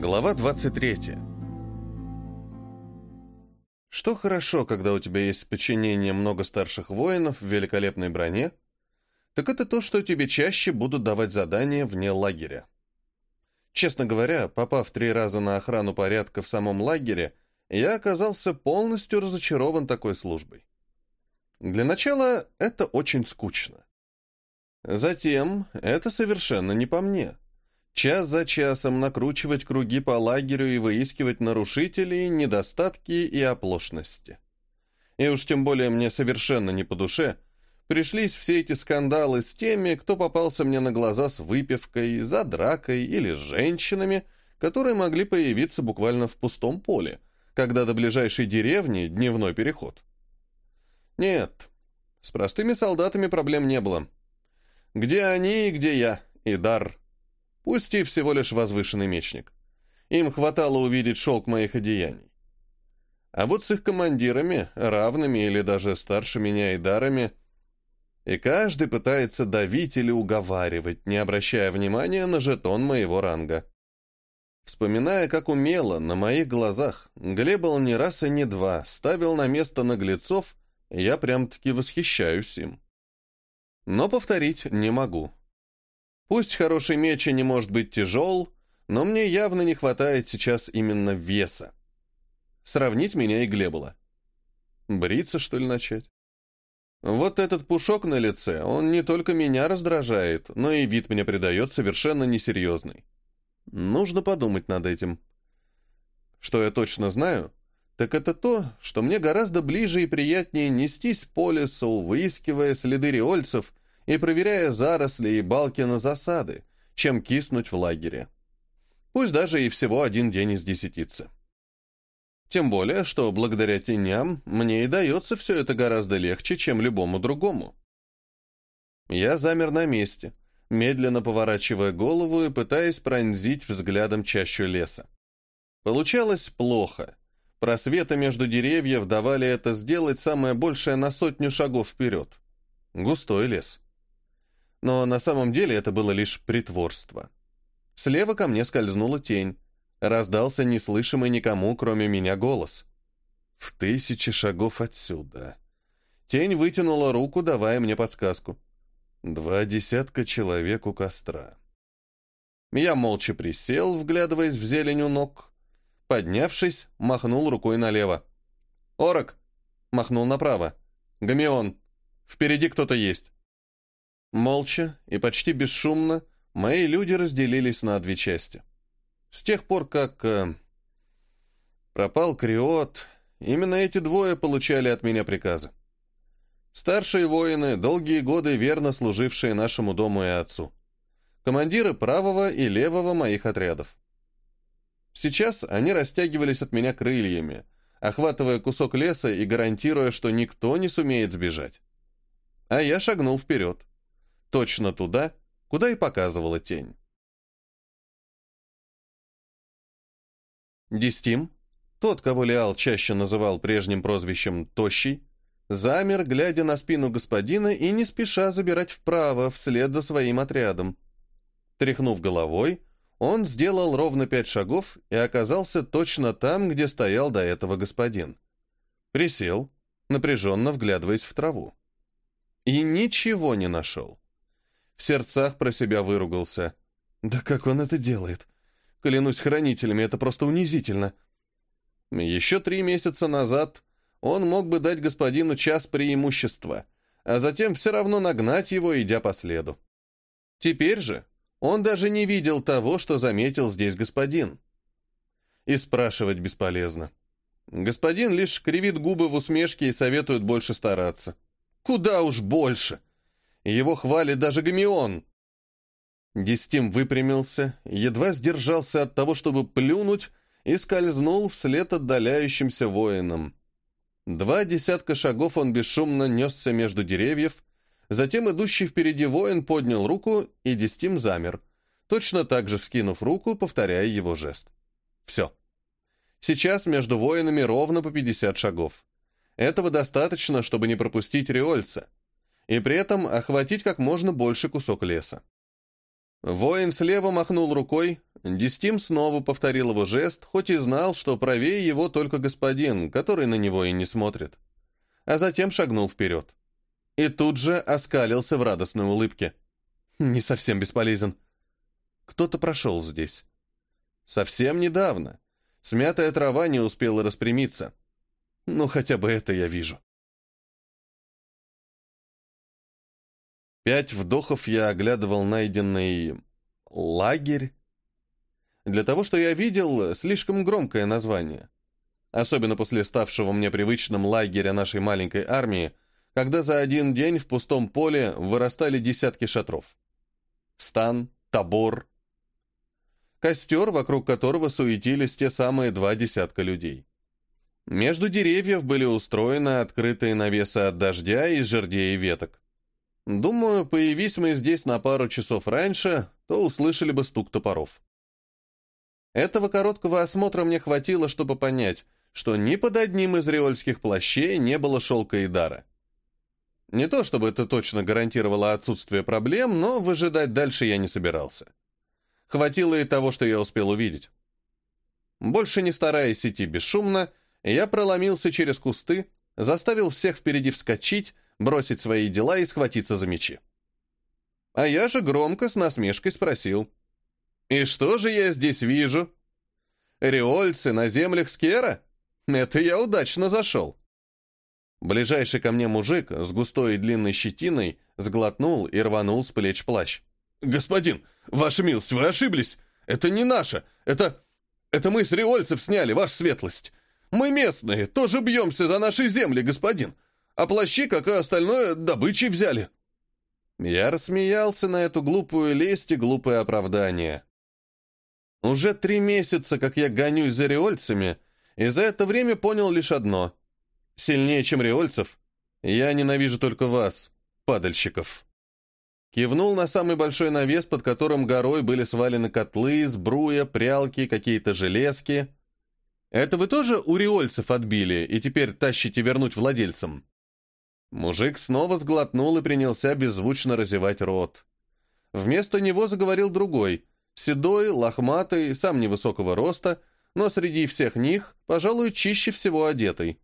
Глава 23. Что хорошо, когда у тебя есть в подчинении много старших воинов в великолепной броне, так это то, что тебе чаще будут давать задания вне лагеря. Честно говоря, попав три раза на охрану порядка в самом лагере, я оказался полностью разочарован такой службой. Для начала это очень скучно. Затем это совершенно не по мне. Час за часом накручивать круги по лагерю и выискивать нарушителей, недостатки и оплошности. И уж тем более мне совершенно не по душе пришлись все эти скандалы с теми, кто попался мне на глаза с выпивкой, за дракой или с женщинами, которые могли появиться буквально в пустом поле, когда до ближайшей деревни дневной переход. Нет, с простыми солдатами проблем не было. Где они и где я, и дар. Пусть и всего лишь возвышенный мечник. Им хватало увидеть шелк моих одеяний. А вот с их командирами, равными или даже старше меня и дарами, и каждый пытается давить или уговаривать, не обращая внимания на жетон моего ранга. Вспоминая, как умело, на моих глазах, Глебал не раз и не два ставил на место наглецов, я прям-таки восхищаюсь им. Но повторить не могу. Пусть хороший меч и не может быть тяжел, но мне явно не хватает сейчас именно веса. Сравнить меня и Глебола. Бриться, что ли, начать? Вот этот пушок на лице, он не только меня раздражает, но и вид мне придает совершенно несерьезный. Нужно подумать над этим. Что я точно знаю, так это то, что мне гораздо ближе и приятнее нестись по лесу, выискивая следы риольцев и проверяя заросли и балки на засады, чем киснуть в лагере. Пусть даже и всего один день из десятицы. Тем более, что благодаря теням мне и дается все это гораздо легче, чем любому другому. Я замер на месте, медленно поворачивая голову и пытаясь пронзить взглядом чащу леса. Получалось плохо. Просветы между деревьев давали это сделать самое большее на сотню шагов вперед. Густой лес но на самом деле это было лишь притворство. Слева ко мне скользнула тень. Раздался неслышимый никому, кроме меня, голос. В тысячи шагов отсюда. Тень вытянула руку, давая мне подсказку. Два десятка человек у костра. Я молча присел, вглядываясь в зелень у ног. Поднявшись, махнул рукой налево. «Орок!» — махнул направо. «Гамион! Впереди кто-то есть!» Молча и почти бесшумно мои люди разделились на две части. С тех пор, как э, пропал Криот, именно эти двое получали от меня приказы. Старшие воины, долгие годы верно служившие нашему дому и отцу. Командиры правого и левого моих отрядов. Сейчас они растягивались от меня крыльями, охватывая кусок леса и гарантируя, что никто не сумеет сбежать. А я шагнул вперед точно туда, куда и показывала тень. Дистим, тот, кого Леал чаще называл прежним прозвищем «Тощий», замер, глядя на спину господина и не спеша забирать вправо, вслед за своим отрядом. Тряхнув головой, он сделал ровно пять шагов и оказался точно там, где стоял до этого господин. Присел, напряженно вглядываясь в траву. И ничего не нашел. В сердцах про себя выругался. Да как он это делает? Клянусь хранителями, это просто унизительно. Еще три месяца назад он мог бы дать господину час преимущества, а затем все равно нагнать его, идя по следу. Теперь же он даже не видел того, что заметил здесь господин. И спрашивать бесполезно. Господин лишь кривит губы в усмешке и советует больше стараться. Куда уж больше! Его хвалит даже Гамион. Дистим выпрямился, едва сдержался от того, чтобы плюнуть, и скользнул вслед отдаляющимся воинам. Два десятка шагов он бесшумно несся между деревьев, затем идущий впереди воин поднял руку, и Дистим замер, точно так же вскинув руку, повторяя его жест. Все. Сейчас между воинами ровно по 50 шагов. Этого достаточно, чтобы не пропустить Риольца и при этом охватить как можно больше кусок леса. Воин слева махнул рукой, Дистим снова повторил его жест, хоть и знал, что правее его только господин, который на него и не смотрит. А затем шагнул вперед. И тут же оскалился в радостной улыбке. Не совсем бесполезен. Кто-то прошел здесь. Совсем недавно. Смятая трава не успела распрямиться. Ну, хотя бы это я вижу. Пять вдохов я оглядывал найденный... лагерь. Для того, что я видел, слишком громкое название. Особенно после ставшего мне привычным лагеря нашей маленькой армии, когда за один день в пустом поле вырастали десятки шатров. Стан, табор. Костер, вокруг которого суетились те самые два десятка людей. Между деревьев были устроены открытые навесы от дождя из жердей и веток. Думаю, появись мы здесь на пару часов раньше, то услышали бы стук топоров. Этого короткого осмотра мне хватило, чтобы понять, что ни под одним из риольских плащей не было шелка и дара. Не то чтобы это точно гарантировало отсутствие проблем, но выжидать дальше я не собирался. Хватило и того, что я успел увидеть. Больше не стараясь идти бесшумно, я проломился через кусты, заставил всех впереди вскочить, бросить свои дела и схватиться за мечи. А я же громко с насмешкой спросил. «И что же я здесь вижу? Риольцы на землях Скера? Это я удачно зашел». Ближайший ко мне мужик с густой и длинной щетиной сглотнул и рванул с плеч плащ. «Господин, ваша милость, вы ошиблись! Это не наше! Это... это мы с риольцев сняли, ваша светлость! Мы местные, тоже бьемся за наши земли, господин! А плащи, как и остальное, добычей взяли!» Я рассмеялся на эту глупую лесть и глупое оправдание. Уже три месяца, как я гонюсь за риольцами, и за это время понял лишь одно — Сильнее, чем риольцев. Я ненавижу только вас, падальщиков. Кивнул на самый большой навес, под которым горой были свалены котлы, сбруя, прялки, какие-то железки. Это вы тоже у риольцев отбили и теперь тащите вернуть владельцам? Мужик снова сглотнул и принялся беззвучно разевать рот. Вместо него заговорил другой, седой, лохматый, сам невысокого роста, но среди всех них, пожалуй, чище всего одетый.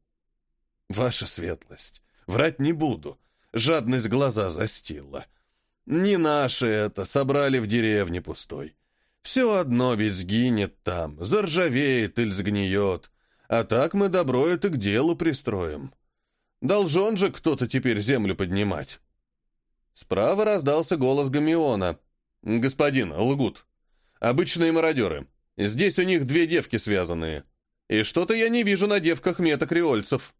Ваша светлость, врать не буду. Жадность глаза застила. Не наши это, собрали в деревне пустой. Все одно ведь сгинет там, заржавеет или сгниет. А так мы добро это к делу пристроим. Должен же кто-то теперь землю поднимать. Справа раздался голос Гамиона. «Господин, лгут. Обычные мародеры. Здесь у них две девки связанные. И что-то я не вижу на девках меток риольцев».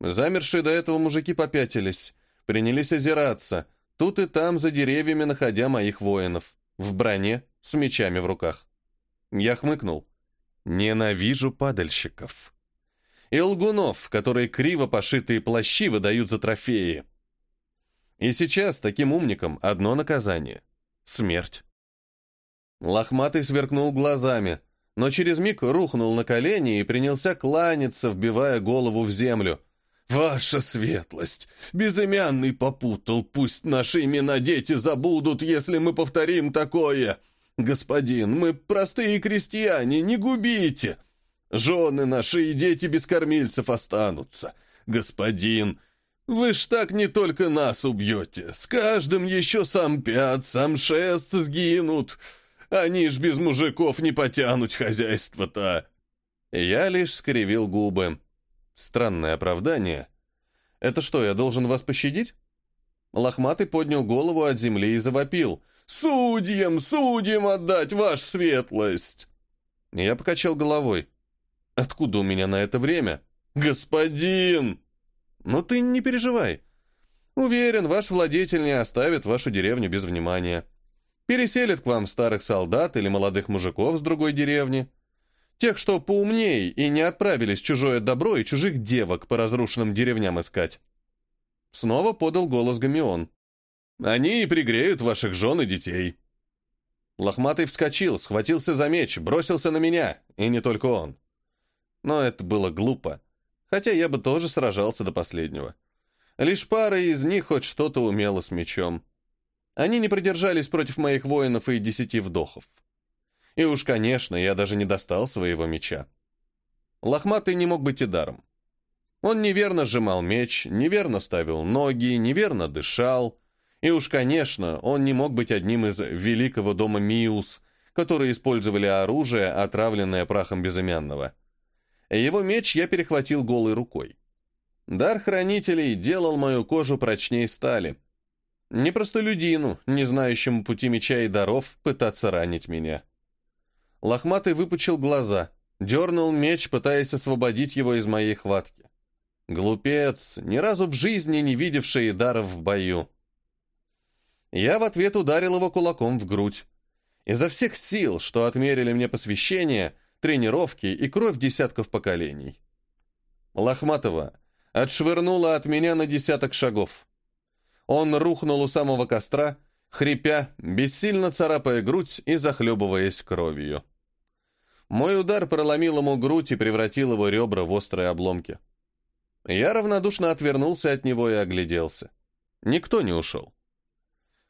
Замершие до этого мужики попятились, принялись озираться, тут и там за деревьями находя моих воинов, в броне, с мечами в руках. Я хмыкнул. Ненавижу падальщиков. И лгунов, которые криво пошитые плащи выдают за трофеи. И сейчас таким умникам одно наказание — смерть. Лохматый сверкнул глазами, но через миг рухнул на колени и принялся кланяться, вбивая голову в землю — «Ваша светлость! Безымянный попутал, пусть наши имена дети забудут, если мы повторим такое! Господин, мы простые крестьяне, не губите! Жены наши и дети без кормильцев останутся! Господин, вы ж так не только нас убьете, с каждым еще сам пят, сам шест сгинут! Они ж без мужиков не потянуть хозяйство-то!» Я лишь скривил губы. Странное оправдание. Это что, я должен вас пощадить? Лохматый поднял голову от земли и завопил. «Судьям, судьям отдать, ваша светлость!» Я покачал головой. «Откуда у меня на это время?» «Господин!» «Ну ты не переживай. Уверен, ваш владетель не оставит вашу деревню без внимания. Переселит к вам старых солдат или молодых мужиков с другой деревни. Тех, что поумнее и не отправились чужое добро и чужих девок по разрушенным деревням искать. Снова подал голос Гамион. «Они и пригреют ваших жен и детей». Лохматый вскочил, схватился за меч, бросился на меня, и не только он. Но это было глупо, хотя я бы тоже сражался до последнего. Лишь пара из них хоть что-то умела с мечом. Они не продержались против моих воинов и десяти вдохов. И уж, конечно, я даже не достал своего меча. Лохматый не мог быть и даром. Он неверно сжимал меч, неверно ставил ноги, неверно дышал. И уж, конечно, он не мог быть одним из великого дома Миус, которые использовали оружие, отравленное прахом безымянного. Его меч я перехватил голой рукой. Дар хранителей делал мою кожу прочней стали. Не простолюдину, не знающему пути меча и даров, пытаться ранить меня. Лохматый выпучил глаза, дернул меч, пытаясь освободить его из моей хватки. Глупец, ни разу в жизни не видевший даров в бою. Я в ответ ударил его кулаком в грудь. Изо всех сил, что отмерили мне посвящение, тренировки и кровь десятков поколений. Лохматова отшвырнула от меня на десяток шагов. Он рухнул у самого костра, хрипя, бессильно царапая грудь и захлебываясь кровью. Мой удар проломил ему грудь и превратил его ребра в острые обломки. Я равнодушно отвернулся от него и огляделся. Никто не ушел.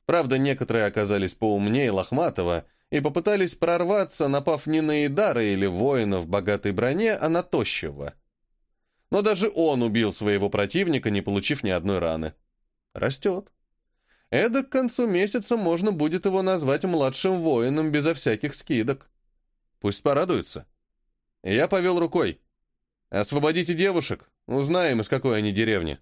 Правда, некоторые оказались поумнее Лохматова и попытались прорваться, напав не на Идара или воина в богатой броне, а на тощего. Но даже он убил своего противника, не получив ни одной раны. Растет. Эда к концу месяца можно будет его назвать младшим воином безо всяких скидок. Пусть порадуются. Я повел рукой. «Освободите девушек, узнаем, из какой они деревни».